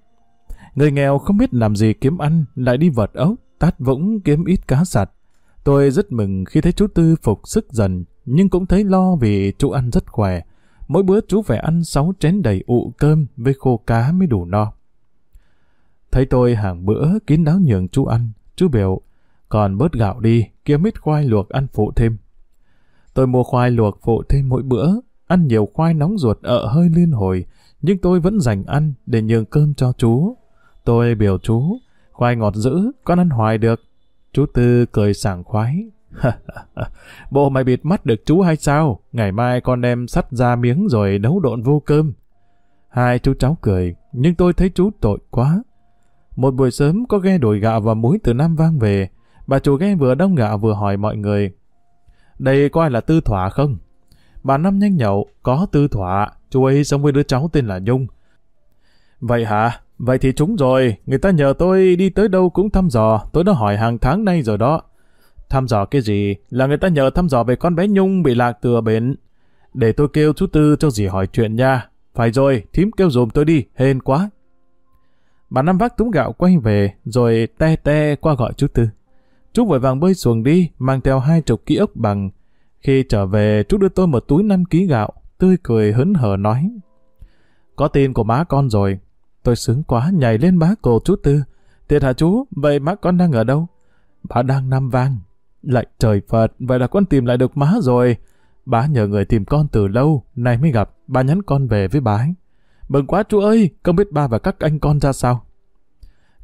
Người nghèo không biết làm gì kiếm ăn, lại đi vật ốc, tát vũng kiếm ít cá sạt. Tôi rất mừng khi thấy chú Tư phục sức dần, nhưng cũng thấy lo vì chú ăn rất khỏe. Mỗi bữa chú phải ăn 6 chén đầy ụ cơm với khô cá mới đủ no. Thấy tôi hàng bữa kín đáo nhường chú ăn, chú biểu, còn bớt gạo đi, kiếm ít khoai luộc ăn phụ thêm. Tôi mua khoai luộc phụ thêm mỗi bữa, ăn nhiều khoai nóng ruột ợ hơi liên hồi, nhưng tôi vẫn dành ăn để nhường cơm cho chú. Tôi biểu chú, khoai ngọt dữ, con ăn hoài được, Chú Tư cười sảng khoái. Bộ mày bịt mắt được chú hay sao? Ngày mai con đem sắt ra miếng rồi nấu độn vô cơm. Hai chú cháu cười, nhưng tôi thấy chú tội quá. Một buổi sớm có ghe đổi gạo và muối từ Nam Vang về. Bà chủ ghe vừa đông gạo vừa hỏi mọi người. Đây có ai là Tư Thỏa không? Bà Năm nhanh nhậu, có Tư Thỏa, chú ấy sống với đứa cháu tên là Nhung. Vậy hả? Vậy thì chúng rồi, người ta nhờ tôi đi tới đâu cũng thăm dò, tôi đã hỏi hàng tháng nay rồi đó. Thăm dò cái gì? Là người ta nhờ thăm dò về con bé Nhung bị lạc từ bến. Để tôi kêu chú Tư cho dì hỏi chuyện nha. Phải rồi, thím kêu dùm tôi đi, hên quá. Bà Năm vác túng gạo quay về, rồi te te qua gọi chú Tư. Chú vội vàng bơi xuồng đi, mang theo hai chục ký ốc bằng. Khi trở về, chú đưa tôi một túi 5 ký gạo, tươi cười hớn hở nói. Có tin của má con rồi, Tôi sướng quá nhảy lên má cổ chú Tư. Tiệt hả chú, vậy má con đang ở đâu? Bà đang Nam Vang. Lại trời Phật, vậy là con tìm lại được má rồi. Bà nhờ người tìm con từ lâu, nay mới gặp, bà nhắn con về với bà ấy. Mừng quá chú ơi, không biết ba và các anh con ra sao?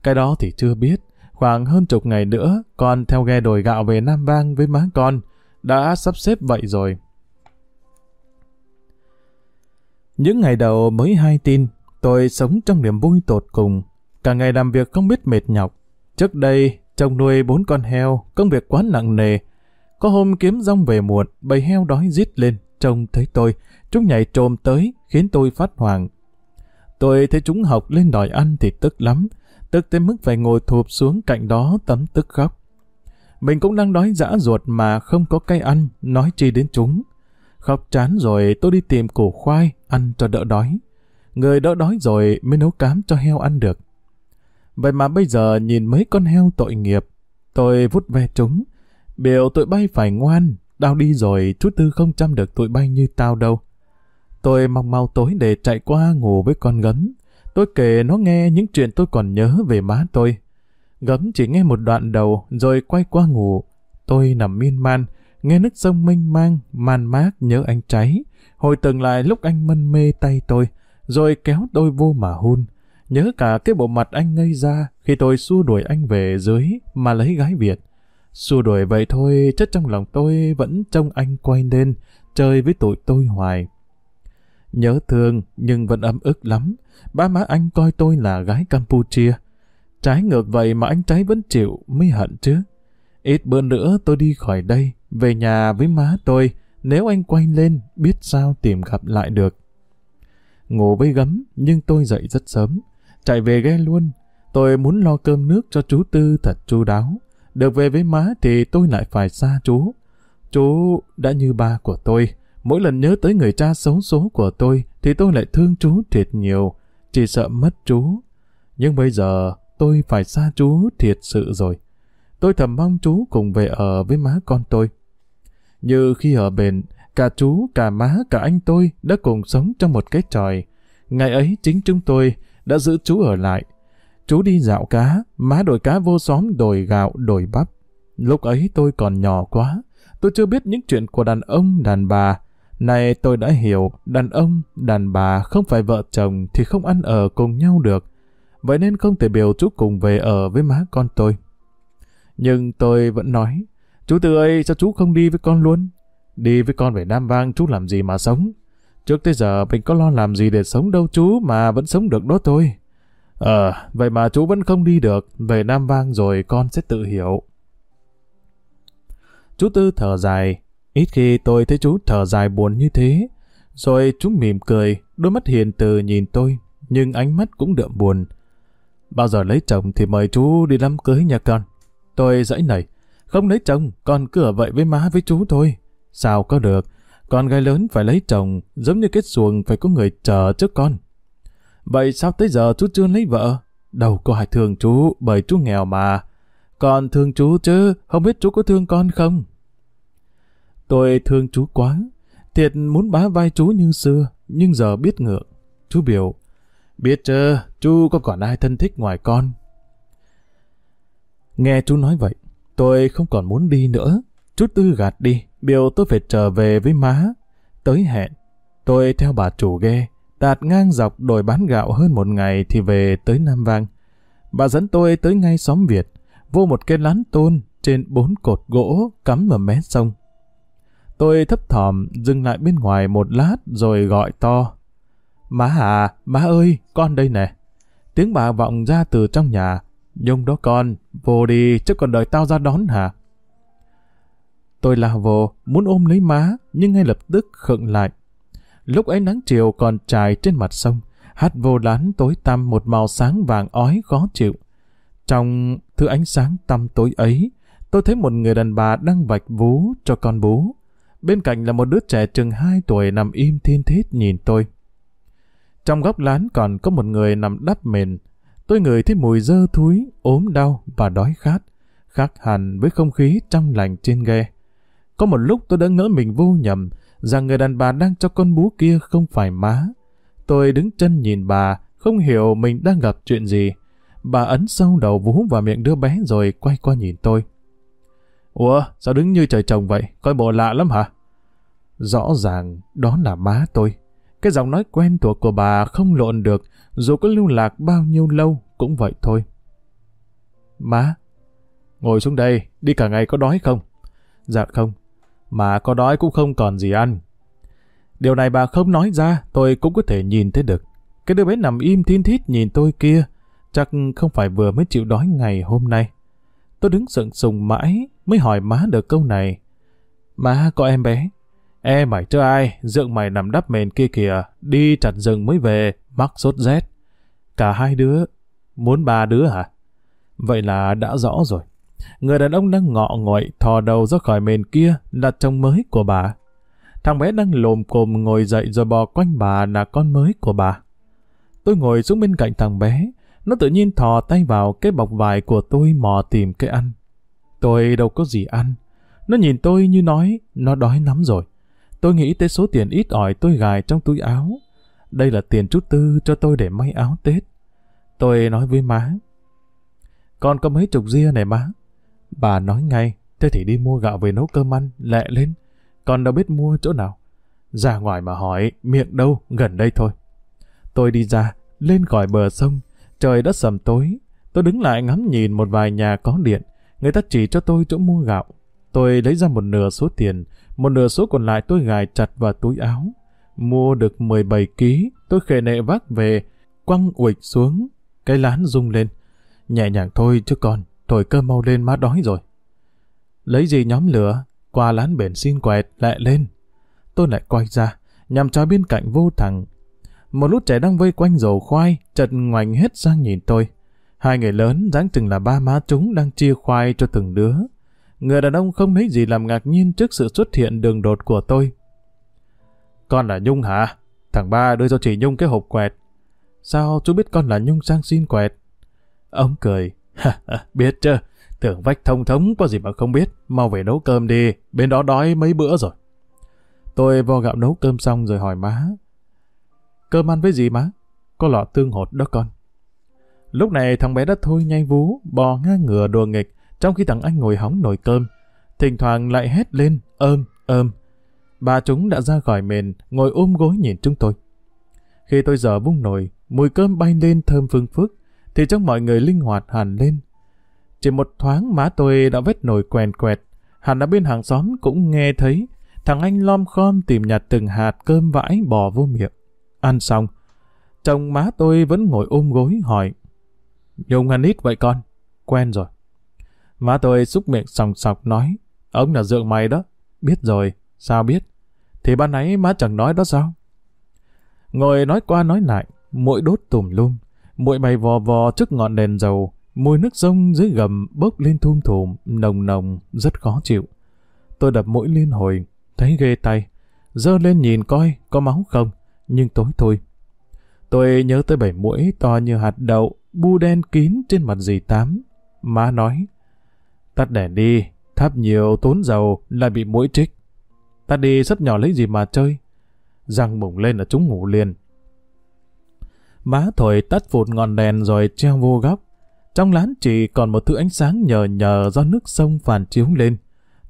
Cái đó thì chưa biết. Khoảng hơn chục ngày nữa, con theo ghe đồi gạo về Nam Vang với má con. Đã sắp xếp vậy rồi. Những ngày đầu mới hai tin, tôi sống trong niềm vui tột cùng. Cả ngày làm việc không biết mệt nhọc. Trước đây, chồng nuôi bốn con heo, công việc quá nặng nề. Có hôm kiếm rong về muộn, bầy heo đói rít lên, trông thấy tôi, chúng nhảy trồm tới, khiến tôi phát hoàng. Tôi thấy chúng học lên đòi ăn thì tức lắm, tức tới mức phải ngồi thụp xuống cạnh đó tấm tức khóc. Mình cũng đang đói dã ruột mà không có cây ăn, nói chi đến chúng. Khóc chán rồi tôi đi tìm củ khoai, ăn cho đỡ đói. Người đỡ đói rồi mới nấu cám cho heo ăn được. Vậy mà bây giờ nhìn mấy con heo tội nghiệp, tôi vút ve chúng. Biểu tụi bay phải ngoan, đau đi rồi chú Tư không chăm được tụi bay như tao đâu. Tôi mong mau tối để chạy qua ngủ với con gấm. Tôi kể nó nghe những chuyện tôi còn nhớ về má tôi. Gấm chỉ nghe một đoạn đầu rồi quay qua ngủ. Tôi nằm miên man, nghe nước sông mênh mang, man mác nhớ anh cháy. Hồi từng lại lúc anh mân mê tay tôi, rồi kéo tôi vô mà hôn. Nhớ cả cái bộ mặt anh ngây ra khi tôi xua đuổi anh về dưới mà lấy gái Việt. Xua đuổi vậy thôi, chất trong lòng tôi vẫn trông anh quay lên, chơi với tụi tôi hoài. Nhớ thương nhưng vẫn ấm ức lắm. Ba má anh coi tôi là gái Campuchia. Trái ngược vậy mà anh trái vẫn chịu mới hận chứ. Ít bữa nữa tôi đi khỏi đây, về nhà với má tôi. Nếu anh quay lên, biết sao tìm gặp lại được. Ngủ với gấm, nhưng tôi dậy rất sớm. Chạy về ghe luôn. Tôi muốn lo cơm nước cho chú Tư thật chu đáo. Được về với má thì tôi lại phải xa chú. Chú đã như ba của tôi. Mỗi lần nhớ tới người cha xấu số của tôi thì tôi lại thương chú thiệt nhiều. Chỉ sợ mất chú. Nhưng bây giờ tôi phải xa chú thiệt sự rồi. Tôi thầm mong chú cùng về ở với má con tôi. Như khi ở bền, cả chú, cả má, cả anh tôi đã cùng sống trong một cái tròi. Ngày ấy chính chúng tôi đã giữ chú ở lại. Chú đi dạo cá, má đổi cá vô xóm đổi gạo, đổi bắp. Lúc ấy tôi còn nhỏ quá, tôi chưa biết những chuyện của đàn ông, đàn bà. Này tôi đã hiểu, đàn ông, đàn bà không phải vợ chồng thì không ăn ở cùng nhau được. Vậy nên không thể biểu chú cùng về ở với má con tôi. Nhưng tôi vẫn nói, chú Tư ơi, sao chú không đi với con luôn? Đi với con về Nam Vang chú làm gì mà sống? Trước tới giờ mình có lo làm gì để sống đâu chú mà vẫn sống được đó thôi. Ờ, vậy mà chú vẫn không đi được, về Nam Vang rồi con sẽ tự hiểu. Chú Tư thở dài, ít khi tôi thấy chú thở dài buồn như thế. Rồi chú mỉm cười, đôi mắt hiền từ nhìn tôi, nhưng ánh mắt cũng đượm buồn. Bao giờ lấy chồng thì mời chú đi đám cưới nhà con. Tôi dãy nảy, không lấy chồng, con cứ ở vậy với má với chú thôi. Sao có được, con gái lớn phải lấy chồng, giống như kết xuồng phải có người chờ trước con. Vậy sao tới giờ chú chưa lấy vợ? Đâu có ai thương chú, bởi chú nghèo mà. Con thương chú chứ, không biết chú có thương con không? Tôi thương chú quá, thiệt muốn bá vai chú như xưa, nhưng giờ biết ngượng. Chú biểu, biết chứ, chú có còn ai thân thích ngoài con. Nghe chú nói vậy, tôi không còn muốn đi nữa. Chú Tư gạt đi, biểu tôi phải trở về với má. Tới hẹn, tôi theo bà chủ ghe, tạt ngang dọc đồi bán gạo hơn một ngày thì về tới Nam Vang. Bà dẫn tôi tới ngay xóm Việt, vô một cái lán tôn trên bốn cột gỗ cắm ở mé sông. Tôi thấp thỏm dừng lại bên ngoài một lát rồi gọi to. Má à, má ơi, con đây nè. Tiếng bà vọng ra từ trong nhà. Nhung đó con, vô đi chứ còn đợi tao ra đón hả? Tôi lao vô, muốn ôm lấy má, nhưng ngay lập tức khựng lại. Lúc ấy nắng chiều còn trải trên mặt sông, hát vô lán tối tăm một màu sáng vàng ói khó chịu. Trong thứ ánh sáng tăm tối ấy, tôi thấy một người đàn bà đang vạch vú cho con bú. Bên cạnh là một đứa trẻ chừng 2 tuổi nằm im thiên thiết nhìn tôi. Trong góc lán còn có một người nằm đắp mền. Tôi ngửi thấy mùi dơ thúi, ốm đau và đói khát, khác hẳn với không khí trong lành trên ghe. Có một lúc tôi đã ngỡ mình vô nhầm, rằng người đàn bà đang cho con bú kia không phải má. Tôi đứng chân nhìn bà, không hiểu mình đang gặp chuyện gì. Bà ấn sâu đầu vú vào miệng đứa bé rồi quay qua nhìn tôi. Ủa, sao đứng như trời trồng vậy? Coi bộ lạ lắm hả? Rõ ràng, đó là má tôi. Cái giọng nói quen thuộc của bà không lộn được, dù có lưu lạc bao nhiêu lâu cũng vậy thôi. Má, ngồi xuống đây, đi cả ngày có đói không? Dạ không, mà có đói cũng không còn gì ăn. Điều này bà không nói ra, tôi cũng có thể nhìn thấy được. Cái đứa bé nằm im thiên thít nhìn tôi kia, chắc không phải vừa mới chịu đói ngày hôm nay. Tôi đứng sững sùng mãi mới hỏi má được câu này. Má có em bé e mày chứ ai, dượng mày nằm đắp mền kia kìa, đi chặt rừng mới về, mắc sốt rét. Cả hai đứa, muốn ba đứa hả? Vậy là đã rõ rồi. Người đàn ông đang ngọ nguậy thò đầu ra khỏi mền kia là chồng mới của bà. Thằng bé đang lồm cồm ngồi dậy rồi bò quanh bà là con mới của bà. Tôi ngồi xuống bên cạnh thằng bé, nó tự nhiên thò tay vào cái bọc vải của tôi mò tìm cái ăn. Tôi đâu có gì ăn. Nó nhìn tôi như nói, nó đói lắm rồi. Tôi nghĩ tới số tiền ít ỏi tôi gài trong túi áo. Đây là tiền chút tư cho tôi để may áo Tết. Tôi nói với má. Con có mấy chục ria này má. Bà nói ngay, thế thì đi mua gạo về nấu cơm ăn, lẹ lên. Con đâu biết mua chỗ nào. Ra ngoài mà hỏi, miệng đâu, gần đây thôi. Tôi đi ra, lên khỏi bờ sông, trời đã sầm tối. Tôi đứng lại ngắm nhìn một vài nhà có điện, người ta chỉ cho tôi chỗ mua gạo. Tôi lấy ra một nửa số tiền, một nửa số còn lại tôi gài chặt vào túi áo. Mua được 17 ký, tôi khề nệ vác về, quăng uịch xuống, cái lán rung lên. Nhẹ nhàng thôi chứ còn, thổi cơm mau lên má đói rồi. Lấy gì nhóm lửa, qua lán bển xin quẹt, lại lên. Tôi lại quay ra, nhằm cho bên cạnh vô thẳng. Một lút trẻ đang vây quanh dầu khoai, chật ngoảnh hết sang nhìn tôi. Hai người lớn dáng chừng là ba má chúng đang chia khoai cho từng đứa. Người đàn ông không thấy gì làm ngạc nhiên trước sự xuất hiện đường đột của tôi. Con là Nhung hả? Thằng ba đưa cho chị Nhung cái hộp quẹt. Sao chú biết con là Nhung sang xin quẹt? Ông cười. biết chứ, tưởng vách thông thống có gì mà không biết. Mau về nấu cơm đi, bên đó đói mấy bữa rồi. Tôi vo gạo nấu cơm xong rồi hỏi má. Cơm ăn với gì má? Có lọ tương hột đó con. Lúc này thằng bé đã thôi nhanh vú, bò ngang ngửa đùa nghịch, trong khi thằng anh ngồi hóng nồi cơm. Thỉnh thoảng lại hét lên, ôm, ôm. Bà chúng đã ra khỏi mền, ngồi ôm gối nhìn chúng tôi. Khi tôi dở vung nồi, mùi cơm bay lên thơm phương phức, thì trong mọi người linh hoạt hẳn lên. Chỉ một thoáng má tôi đã vết nồi quèn quẹt, hẳn ở bên hàng xóm cũng nghe thấy, thằng anh lom khom tìm nhặt từng hạt cơm vãi bò vô miệng. Ăn xong, chồng má tôi vẫn ngồi ôm gối hỏi, Nhung ăn ít vậy con? Quen rồi. Má tôi xúc miệng sòng sọc nói, ông là dượng mày đó. Biết rồi, sao biết? Thì ban nãy má chẳng nói đó sao? Ngồi nói qua nói lại, mũi đốt tùm lum, mũi mày vò vò trước ngọn đèn dầu, mùi nước sông dưới gầm bốc lên thum thùm, nồng nồng, rất khó chịu. Tôi đập mũi liên hồi, thấy ghê tay, dơ lên nhìn coi có máu không, nhưng tối thôi. Tôi nhớ tới bảy mũi to như hạt đậu, bu đen kín trên mặt dì Tám. Má nói, tắt đèn đi, thắp nhiều tốn dầu lại bị mũi trích. Tắt đi rất nhỏ lấy gì mà chơi. Răng mùng lên là chúng ngủ liền. Má thổi tắt phụt ngọn đèn rồi treo vô góc. Trong lán chỉ còn một thứ ánh sáng nhờ nhờ do nước sông phản chiếu lên.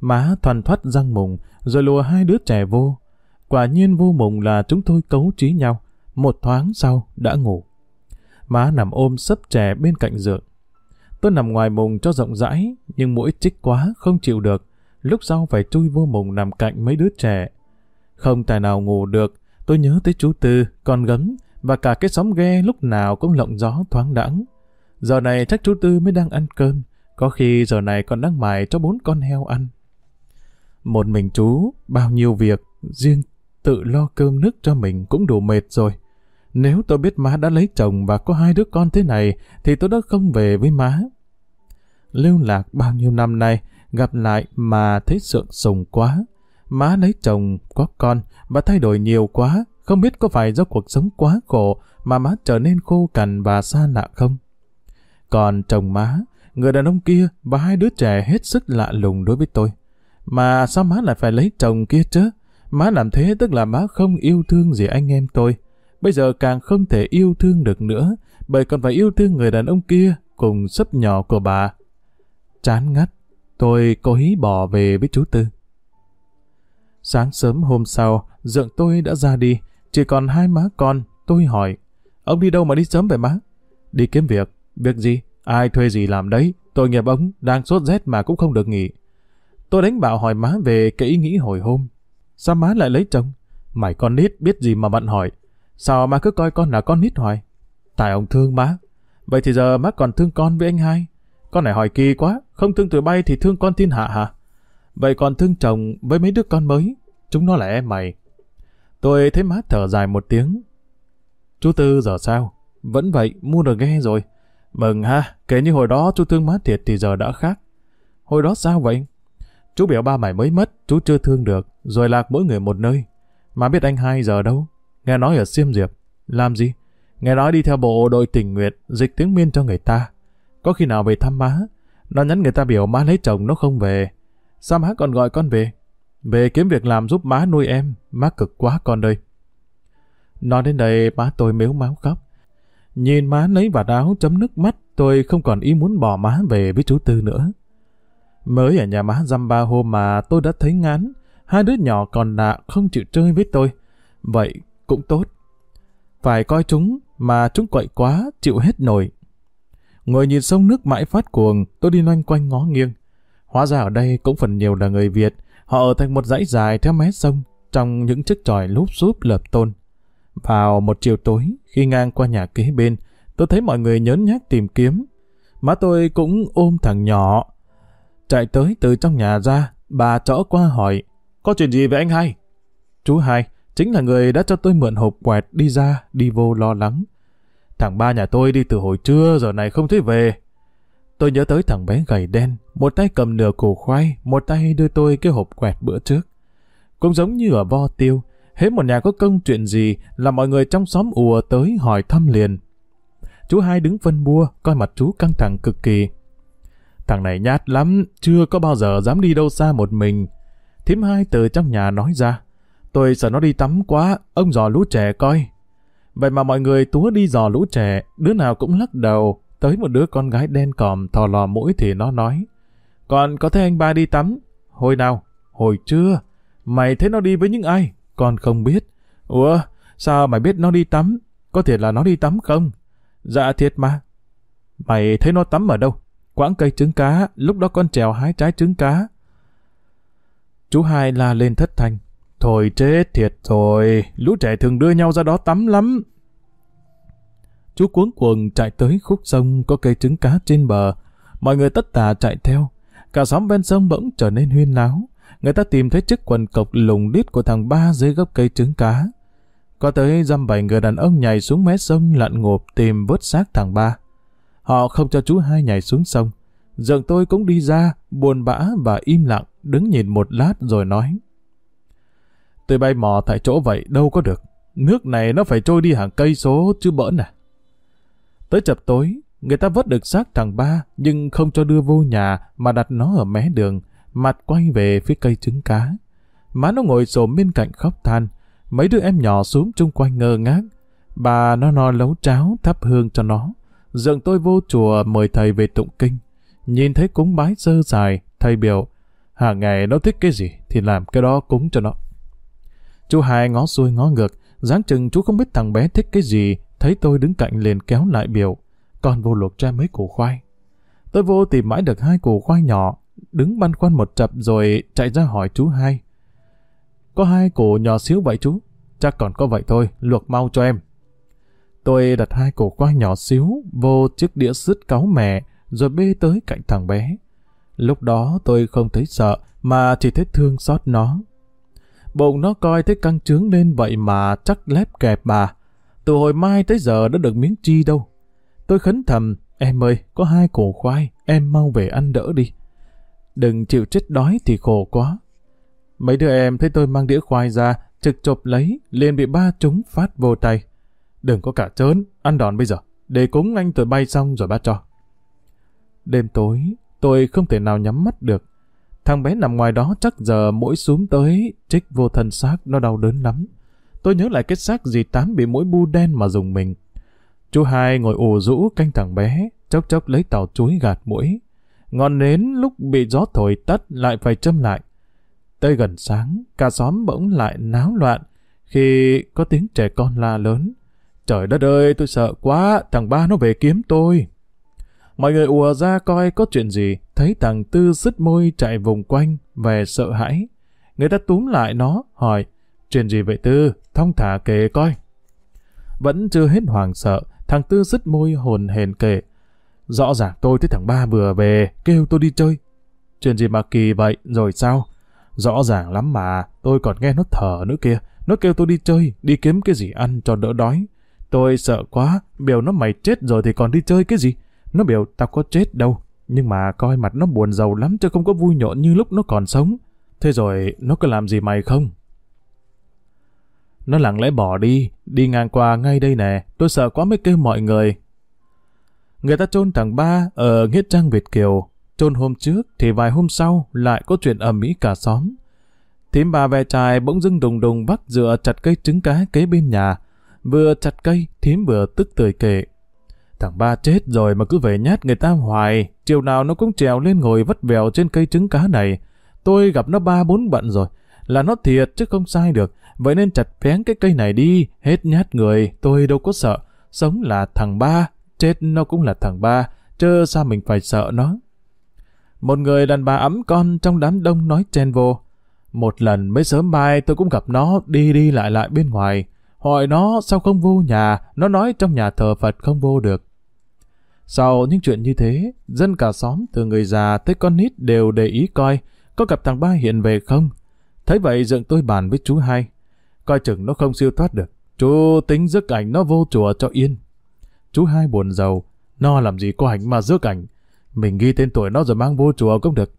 Má thoăn thoắt răng mùng, rồi lùa hai đứa trẻ vô. Quả nhiên vô mùng là chúng tôi cấu trí nhau. Một thoáng sau đã ngủ. Má nằm ôm sấp trẻ bên cạnh giường. Tôi nằm ngoài mùng cho rộng rãi, nhưng mũi chích quá không chịu được. Lúc sau phải chui vô mùng nằm cạnh mấy đứa trẻ. Không tài nào ngủ được, tôi nhớ tới chú Tư, con gấm, và cả cái xóm ghe lúc nào cũng lộng gió thoáng đãng. Giờ này chắc chú Tư mới đang ăn cơm, có khi giờ này còn đang mài cho bốn con heo ăn. Một mình chú, bao nhiêu việc, riêng tự lo cơm nước cho mình cũng đủ mệt rồi. Nếu tôi biết má đã lấy chồng và có hai đứa con thế này, thì tôi đã không về với má. Lưu lạc bao nhiêu năm nay, gặp lại mà thấy sượng sùng quá. Má lấy chồng, có con và thay đổi nhiều quá, không biết có phải do cuộc sống quá khổ mà má trở nên khô cằn và xa lạ không? Còn chồng má, người đàn ông kia và hai đứa trẻ hết sức lạ lùng đối với tôi. Mà sao má lại phải lấy chồng kia chứ? Má làm thế tức là má không yêu thương gì anh em tôi. Bây giờ càng không thể yêu thương được nữa, bởi còn phải yêu thương người đàn ông kia cùng sấp nhỏ của bà. Chán ngắt, tôi cố ý bỏ về với chú Tư. Sáng sớm hôm sau, dượng tôi đã ra đi, chỉ còn hai má con, tôi hỏi, ông đi đâu mà đi sớm vậy má? Đi kiếm việc, việc gì? Ai thuê gì làm đấy? Tôi nghiệp ông, đang sốt rét mà cũng không được nghỉ. Tôi đánh bảo hỏi má về cái ý nghĩ hồi hôm. Sao má lại lấy chồng? Mày con nít biết gì mà bận hỏi. Sao má cứ coi con là con nít hoài? Tại ông thương má. Vậy thì giờ má còn thương con với anh hai. Con này hỏi kỳ quá, không thương tụi bay thì thương con thiên hạ hả? Vậy còn thương chồng với mấy đứa con mới, chúng nó là em mày. Tôi thấy má thở dài một tiếng. Chú Tư giờ sao? Vẫn vậy, mua được ghe rồi. Mừng ha, kể như hồi đó chú thương má thiệt thì giờ đã khác. Hồi đó sao vậy? Chú biểu ba mày mới mất, chú chưa thương được, rồi lạc mỗi người một nơi. Mà biết anh hai giờ đâu? Nghe nói ở Siêm Diệp. Làm gì? Nghe nói đi theo bộ đội tình nguyện, dịch tiếng miên cho người ta. Có khi nào về thăm má? Nó nhắn người ta biểu má lấy chồng nó không về. Sao má còn gọi con về? Về kiếm việc làm giúp má nuôi em, má cực quá con đây. Nói đến đây má tôi mếu máu khóc. Nhìn má lấy vạt áo chấm nước mắt, tôi không còn ý muốn bỏ má về với chú Tư nữa. Mới ở nhà má dăm ba hôm mà tôi đã thấy ngán, hai đứa nhỏ còn lạ không chịu chơi với tôi. Vậy cũng tốt. Phải coi chúng, mà chúng quậy quá, chịu hết nổi. Ngồi nhìn sông nước mãi phát cuồng, tôi đi loanh quanh ngó nghiêng. Hóa ra ở đây cũng phần nhiều là người Việt, họ ở thành một dãy dài theo mé sông, trong những chiếc tròi lúp xúp lợp tôn. Vào một chiều tối, khi ngang qua nhà kế bên, tôi thấy mọi người nhớn nhác tìm kiếm. Má tôi cũng ôm thằng nhỏ. Chạy tới từ trong nhà ra, bà chõ qua hỏi, có chuyện gì với anh hai? Chú hai, chính là người đã cho tôi mượn hộp quẹt đi ra, đi vô lo lắng. Thằng ba nhà tôi đi từ hồi trưa, giờ này không thấy về. Tôi nhớ tới thằng bé gầy đen, một tay cầm nửa củ khoai, một tay đưa tôi cái hộp quẹt bữa trước. Cũng giống như ở Vo Tiêu, hết một nhà có công chuyện gì là mọi người trong xóm ùa tới hỏi thăm liền. Chú hai đứng phân bua, coi mặt chú căng thẳng cực kỳ. Thằng này nhát lắm, chưa có bao giờ dám đi đâu xa một mình. Thím hai từ trong nhà nói ra. Tôi sợ nó đi tắm quá, ông dò lũ trẻ coi. Vậy mà mọi người túa đi dò lũ trẻ, đứa nào cũng lắc đầu. Tới một đứa con gái đen còm thò lò mũi thì nó nói. Còn có thấy anh ba đi tắm? Hồi nào? Hồi chưa? Mày thấy nó đi với những ai? Con không biết. Ủa, sao mày biết nó đi tắm? Có thể là nó đi tắm không? Dạ thiệt mà. Mày thấy nó tắm ở đâu? Quãng cây trứng cá, lúc đó con trèo hái trái trứng cá. Chú hai la lên thất thanh. Thôi chết thiệt rồi, lũ trẻ thường đưa nhau ra đó tắm lắm. Chú cuống cuồng chạy tới khúc sông có cây trứng cá trên bờ. Mọi người tất tà chạy theo. Cả xóm ven sông bỗng trở nên huyên náo. Người ta tìm thấy chiếc quần cộc lùng đít của thằng ba dưới gốc cây trứng cá. Có tới dăm bảy người đàn ông nhảy xuống mé sông lặn ngộp tìm vớt xác thằng ba. Họ không cho chú hai nhảy xuống sông. Dượng tôi cũng đi ra, buồn bã và im lặng, đứng nhìn một lát rồi nói. Tôi bay mò tại chỗ vậy đâu có được. Nước này nó phải trôi đi hàng cây số chứ bỡn à. Tới chập tối, người ta vớt được xác thằng ba nhưng không cho đưa vô nhà mà đặt nó ở mé đường, mặt quay về phía cây trứng cá. Má nó ngồi xổm bên cạnh khóc than, mấy đứa em nhỏ xuống chung quanh ngơ ngác. Bà nó no lấu cháo thắp hương cho nó. Dượng tôi vô chùa mời thầy về tụng kinh. Nhìn thấy cúng bái sơ dài, thầy biểu, hàng ngày nó thích cái gì thì làm cái đó cúng cho nó. Chú hai ngó xuôi ngó ngược, dáng chừng chú không biết thằng bé thích cái gì, thấy tôi đứng cạnh liền kéo lại biểu, còn vô luộc ra mấy củ khoai. Tôi vô tìm mãi được hai củ khoai nhỏ, đứng băn khoăn một chập rồi chạy ra hỏi chú hai. Có hai củ nhỏ xíu vậy chú? Chắc còn có vậy thôi, luộc mau cho em. Tôi đặt hai củ khoai nhỏ xíu vô chiếc đĩa sứt cáu mẹ rồi bê tới cạnh thằng bé. Lúc đó tôi không thấy sợ mà chỉ thấy thương xót nó. Bụng nó coi thấy căng trướng lên vậy mà chắc lép kẹp bà. Từ hồi mai tới giờ đã được miếng chi đâu. Tôi khấn thầm, em ơi, có hai củ khoai, em mau về ăn đỡ đi. Đừng chịu chết đói thì khổ quá. Mấy đứa em thấy tôi mang đĩa khoai ra, trực chộp lấy, liền bị ba chúng phát vô tay. Đừng có cả trớn, ăn đòn bây giờ, để cúng anh tôi bay xong rồi ba cho. Đêm tối, tôi không thể nào nhắm mắt được. Thằng bé nằm ngoài đó chắc giờ mỗi xuống tới, trích vô thân xác nó đau đớn lắm. Tôi nhớ lại cái xác dì tám bị mũi bu đen mà dùng mình. Chú hai ngồi ủ rũ canh thằng bé, chốc chốc lấy tàu chuối gạt mũi. Ngọn nến lúc bị gió thổi tắt lại phải châm lại. Tới gần sáng, cả xóm bỗng lại náo loạn khi có tiếng trẻ con la lớn. Trời đất ơi, tôi sợ quá, thằng ba nó về kiếm tôi. Mọi người ùa ra coi có chuyện gì, thấy thằng Tư sứt môi chạy vùng quanh, về sợ hãi. Người ta túm lại nó, hỏi, Chuyện gì vậy Tư? Thong thả kể coi. Vẫn chưa hết hoàng sợ, thằng Tư sứt môi hồn hền kể. Rõ ràng tôi thấy thằng ba vừa về, kêu tôi đi chơi. Chuyện gì mà kỳ vậy, rồi sao? Rõ ràng lắm mà, tôi còn nghe nó thở nữa kia. Nó kêu tôi đi chơi, đi kiếm cái gì ăn cho đỡ đói. Tôi sợ quá, biểu nó mày chết rồi thì còn đi chơi cái gì. Nó biểu tao có chết đâu. Nhưng mà coi mặt nó buồn giàu lắm chứ không có vui nhộn như lúc nó còn sống. Thế rồi nó có làm gì mày không? Nó lặng lẽ bỏ đi, đi ngang qua ngay đây nè, tôi sợ quá mới kêu mọi người. Người ta chôn thằng ba ở Nghĩa Trang Việt Kiều, chôn hôm trước thì vài hôm sau lại có chuyện ầm ĩ cả xóm. Thím bà ve chài bỗng dưng đùng đùng bắt dựa chặt cây trứng cá kế bên nhà. Vừa chặt cây, thím vừa tức tươi kể. Thằng ba chết rồi mà cứ về nhát người ta hoài, chiều nào nó cũng trèo lên ngồi vất vèo trên cây trứng cá này. Tôi gặp nó ba bốn bận rồi, là nó thiệt chứ không sai được, vậy nên chặt phén cái cây này đi, hết nhát người, tôi đâu có sợ. Sống là thằng ba, chết nó cũng là thằng ba, chớ sao mình phải sợ nó. Một người đàn bà ấm con trong đám đông nói chen vô. Một lần mới sớm mai tôi cũng gặp nó đi đi lại lại bên ngoài. Hỏi nó sao không vô nhà, nó nói trong nhà thờ Phật không vô được. Sau những chuyện như thế, dân cả xóm từ người già tới con nít đều để ý coi có gặp thằng ba hiện về không. Thấy vậy dựng tôi bàn với chú hai. Coi chừng nó không siêu thoát được. Chú tính rước ảnh nó vô chùa cho yên. Chú hai buồn giàu. Nó làm gì có ảnh mà rước ảnh. Mình ghi tên tuổi nó rồi mang vô chùa cũng được.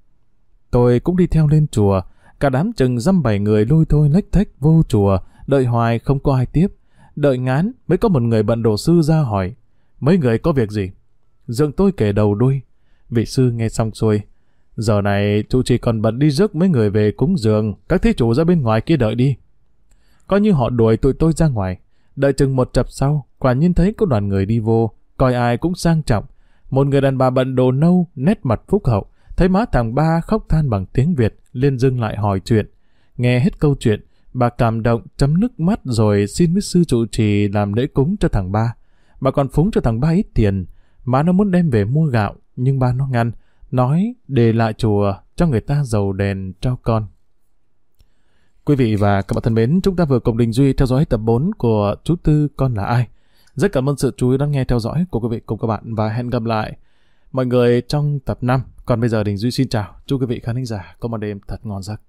Tôi cũng đi theo lên chùa. Cả đám chừng dăm bảy người lôi thôi lách thách vô chùa. Đợi hoài không có ai tiếp. Đợi ngán mới có một người bận đồ sư ra hỏi. Mấy người có việc gì? Dương tôi kể đầu đuôi. Vị sư nghe xong xuôi. Giờ này chú chỉ còn bận đi rước mấy người về cúng giường, các thế chủ ra bên ngoài kia đợi đi. Coi như họ đuổi tụi tôi ra ngoài. Đợi chừng một chập sau, quả nhiên thấy có đoàn người đi vô, coi ai cũng sang trọng. Một người đàn bà bận đồ nâu, nét mặt phúc hậu, thấy má thằng ba khóc than bằng tiếng Việt, liên dưng lại hỏi chuyện. Nghe hết câu chuyện, bà cảm động chấm nước mắt rồi xin với sư trụ trì làm lễ cúng cho thằng ba. Bà còn phúng cho thằng ba ít tiền, má nó muốn đem về mua gạo, nhưng ba nó ngăn, nói để lại chùa cho người ta dầu đèn cho con. Quý vị và các bạn thân mến, chúng ta vừa cùng Đình Duy theo dõi tập 4 của Chú Tư Con là ai. Rất cảm ơn sự chú ý lắng nghe theo dõi của quý vị cùng các bạn và hẹn gặp lại mọi người trong tập 5. Còn bây giờ Đình Duy xin chào, chúc quý vị khán giả có một đêm thật ngon giấc.